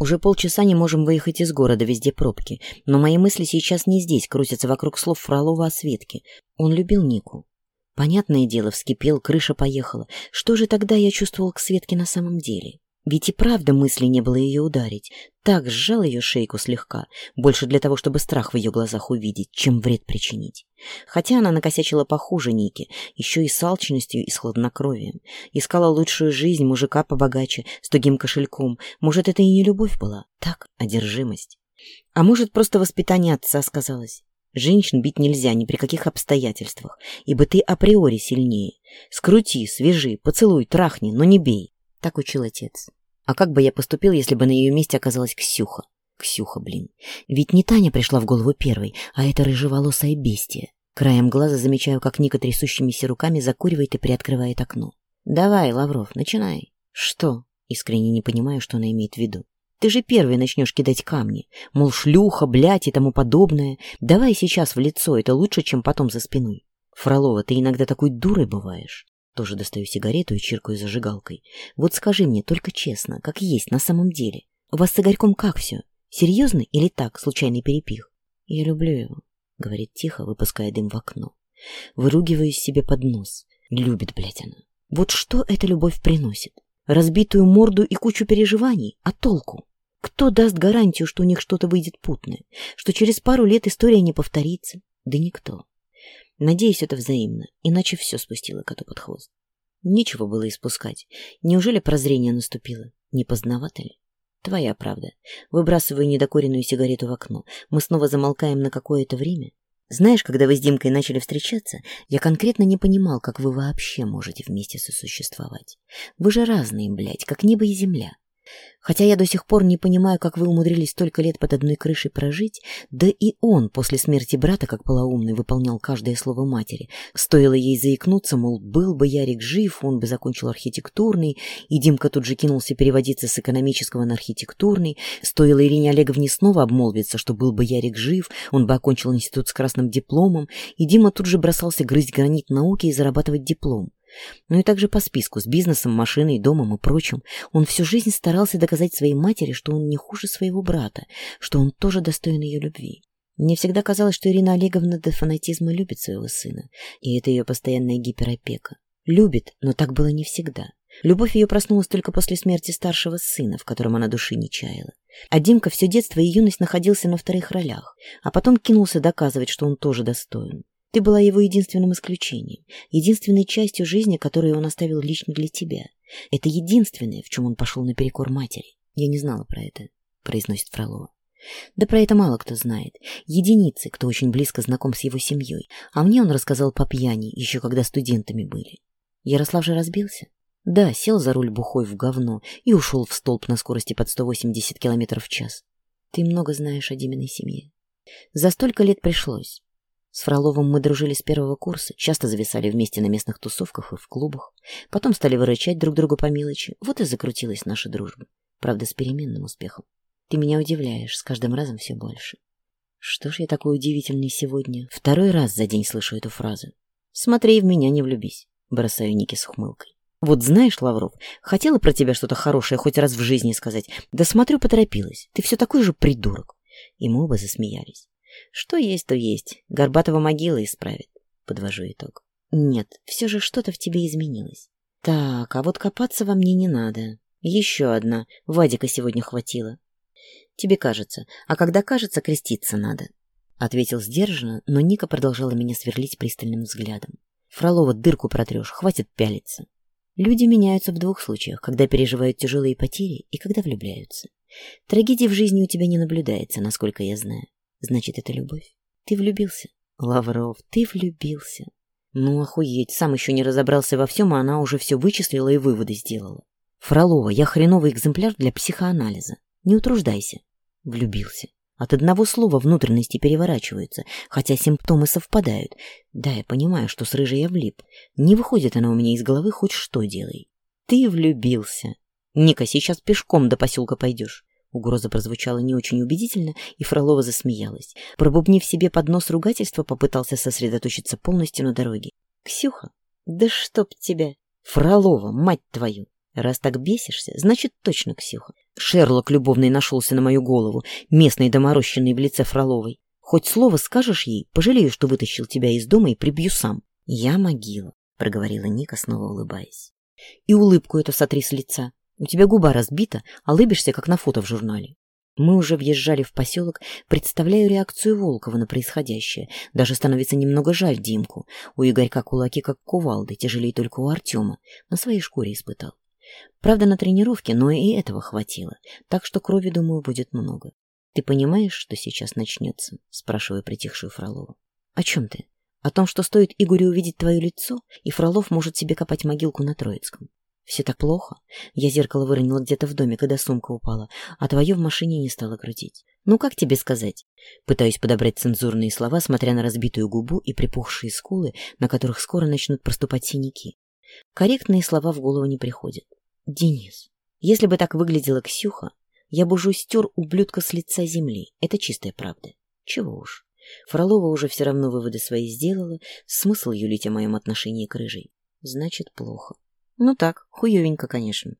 Уже полчаса не можем выехать из города, везде пробки. Но мои мысли сейчас не здесь, крутятся вокруг слов Фролова о Светке. Он любил Нику. Понятное дело, вскипел, крыша поехала. Что же тогда я чувствовал к Светке на самом деле? Ведь и правда мысли не было ее ударить. Так сжал ее шейку слегка, больше для того, чтобы страх в ее глазах увидеть, чем вред причинить. Хотя она накосячила похуже Ники, еще и с алчностью и с хладнокровием. Искала лучшую жизнь мужика побогаче, с тугим кошельком. Может, это и не любовь была, так, а одержимость. А может, просто воспитание отца сказалось. Женщин бить нельзя ни при каких обстоятельствах, ибо ты априори сильнее. Скрути, свяжи, поцелуй, трахни, но не бей. Так учил отец. А как бы я поступил, если бы на ее месте оказалась Ксюха? Ксюха, блин. Ведь не Таня пришла в голову первой, а это рыжеволосая бестия. Краем глаза замечаю, как Ника трясущимися руками закуривает и приоткрывает окно. «Давай, Лавров, начинай». «Что?» Искренне не понимаю, что она имеет в виду. «Ты же первый начнешь кидать камни. Мол, шлюха, блядь и тому подобное. Давай сейчас в лицо, это лучше, чем потом за спиной». «Фролова, ты иногда такой дурой бываешь». Тоже достаю сигарету и чиркаю зажигалкой. Вот скажи мне, только честно, как есть на самом деле. У вас с Игорьком как все? Серьезно или так, случайный перепих? Я люблю его, говорит тихо, выпуская дым в окно. Выругиваюсь себе под нос. Любит, блядь, она. Вот что эта любовь приносит? Разбитую морду и кучу переживаний? А толку? Кто даст гарантию, что у них что-то выйдет путное? Что через пару лет история не повторится? Да никто. Надеюсь, это взаимно, иначе все спустило коту под хвост. Нечего было испускать. Неужели прозрение наступило? Не поздновато ли? Твоя правда. Выбрасываю недокуренную сигарету в окно. Мы снова замолкаем на какое-то время. Знаешь, когда вы с Димкой начали встречаться, я конкретно не понимал, как вы вообще можете вместе сосуществовать. Вы же разные, блядь, как небо и земля. Хотя я до сих пор не понимаю, как вы умудрились столько лет под одной крышей прожить, да и он после смерти брата, как полоумный, выполнял каждое слово матери. Стоило ей заикнуться, мол, был бы Ярик жив, он бы закончил архитектурный, и Димка тут же кинулся переводиться с экономического на архитектурный. Стоило Ирине Олеговне снова обмолвиться, что был бы Ярик жив, он бы окончил институт с красным дипломом, и Дима тут же бросался грызть гранит науки и зарабатывать диплом но и также по списку с бизнесом, машиной, домом и прочим. Он всю жизнь старался доказать своей матери, что он не хуже своего брата, что он тоже достоин ее любви. Мне всегда казалось, что Ирина Олеговна до фанатизма любит своего сына, и это ее постоянная гиперопека. Любит, но так было не всегда. Любовь ее проснулась только после смерти старшего сына, в котором она души не чаяла. А Димка все детство и юность находился на вторых ролях, а потом кинулся доказывать, что он тоже достоин. Ты была его единственным исключением, единственной частью жизни, которую он оставил лично для тебя. Это единственное, в чем он пошел наперекор матери. Я не знала про это, — произносит Фролова. Да про это мало кто знает. Единицы, кто очень близко знаком с его семьей. А мне он рассказал по пьяни, еще когда студентами были. Ярослав же разбился. Да, сел за руль бухой в говно и ушел в столб на скорости под 180 км в час. Ты много знаешь о Диминой семье. За столько лет пришлось. С Фроловым мы дружили с первого курса, часто зависали вместе на местных тусовках и в клубах. Потом стали вырычать друг другу по мелочи. Вот и закрутилась наша дружба. Правда, с переменным успехом. Ты меня удивляешь, с каждым разом все больше. Что ж я такой удивительный сегодня? Второй раз за день слышу эту фразу. Смотри в меня, не влюбись. Бросаю Ники с ухмылкой. Вот знаешь, Лавров, хотела про тебя что-то хорошее хоть раз в жизни сказать. Да смотрю, поторопилась. Ты все такой же придурок. И мы оба засмеялись. Что есть, то есть. Горбатого могила исправит. Подвожу итог. Нет, все же что-то в тебе изменилось. Так, а вот копаться во мне не надо. Еще одна. Вадика сегодня хватило. Тебе кажется. А когда кажется, креститься надо. Ответил сдержанно, но Ника продолжала меня сверлить пристальным взглядом. Фролова дырку протрешь, хватит пялиться. Люди меняются в двух случаях, когда переживают тяжелые потери и когда влюбляются. Трагедии в жизни у тебя не наблюдается, насколько я знаю. Значит, это любовь. Ты влюбился. Лавров, ты влюбился. Ну, охуеть, сам еще не разобрался во всем, а она уже все вычислила и выводы сделала. Фролова, я хреновый экземпляр для психоанализа. Не утруждайся. Влюбился. От одного слова внутренности переворачиваются, хотя симптомы совпадают. Да, я понимаю, что с рыжей я влип. Не выходит она у меня из головы, хоть что делай. Ты влюбился. Ника, сейчас пешком до поселка пойдешь. Угроза прозвучала не очень убедительно, и Фролова засмеялась. Пробубнив себе под нос ругательства, попытался сосредоточиться полностью на дороге. «Ксюха, да чтоб тебя!» «Фролова, мать твою!» «Раз так бесишься, значит, точно Ксюха!» Шерлок любовный нашелся на мою голову, местный доморощенный в лице Фроловой. «Хоть слово скажешь ей, пожалею, что вытащил тебя из дома и прибью сам». «Я могила», — проговорила Ника, снова улыбаясь. «И улыбку эту сотри с лица. У тебя губа разбита, а лыбишься, как на фото в журнале. Мы уже въезжали в поселок, представляю реакцию Волкова на происходящее. Даже становится немного жаль Димку. У Игорька кулаки как кувалды, тяжелее только у Артема. На своей шкуре испытал. Правда, на тренировке, но и этого хватило. Так что крови, думаю, будет много. Ты понимаешь, что сейчас начнется? Спрашиваю притихшую Фролову. О чем ты? О том, что стоит Игорю увидеть твое лицо, и Фролов может себе копать могилку на Троицком. «Все так плохо? Я зеркало выронила где-то в доме, когда сумка упала, а твое в машине не стала крутить. Ну, как тебе сказать?» Пытаюсь подобрать цензурные слова, смотря на разбитую губу и припухшие скулы, на которых скоро начнут проступать синяки. Корректные слова в голову не приходят. «Денис, если бы так выглядела Ксюха, я бы уже стер ублюдка с лица земли. Это чистая правда. Чего уж. Фролова уже все равно выводы свои сделала. Смысл юлить о моем отношении к рыжей. Значит, плохо. Ну так, хуевенько, конечно.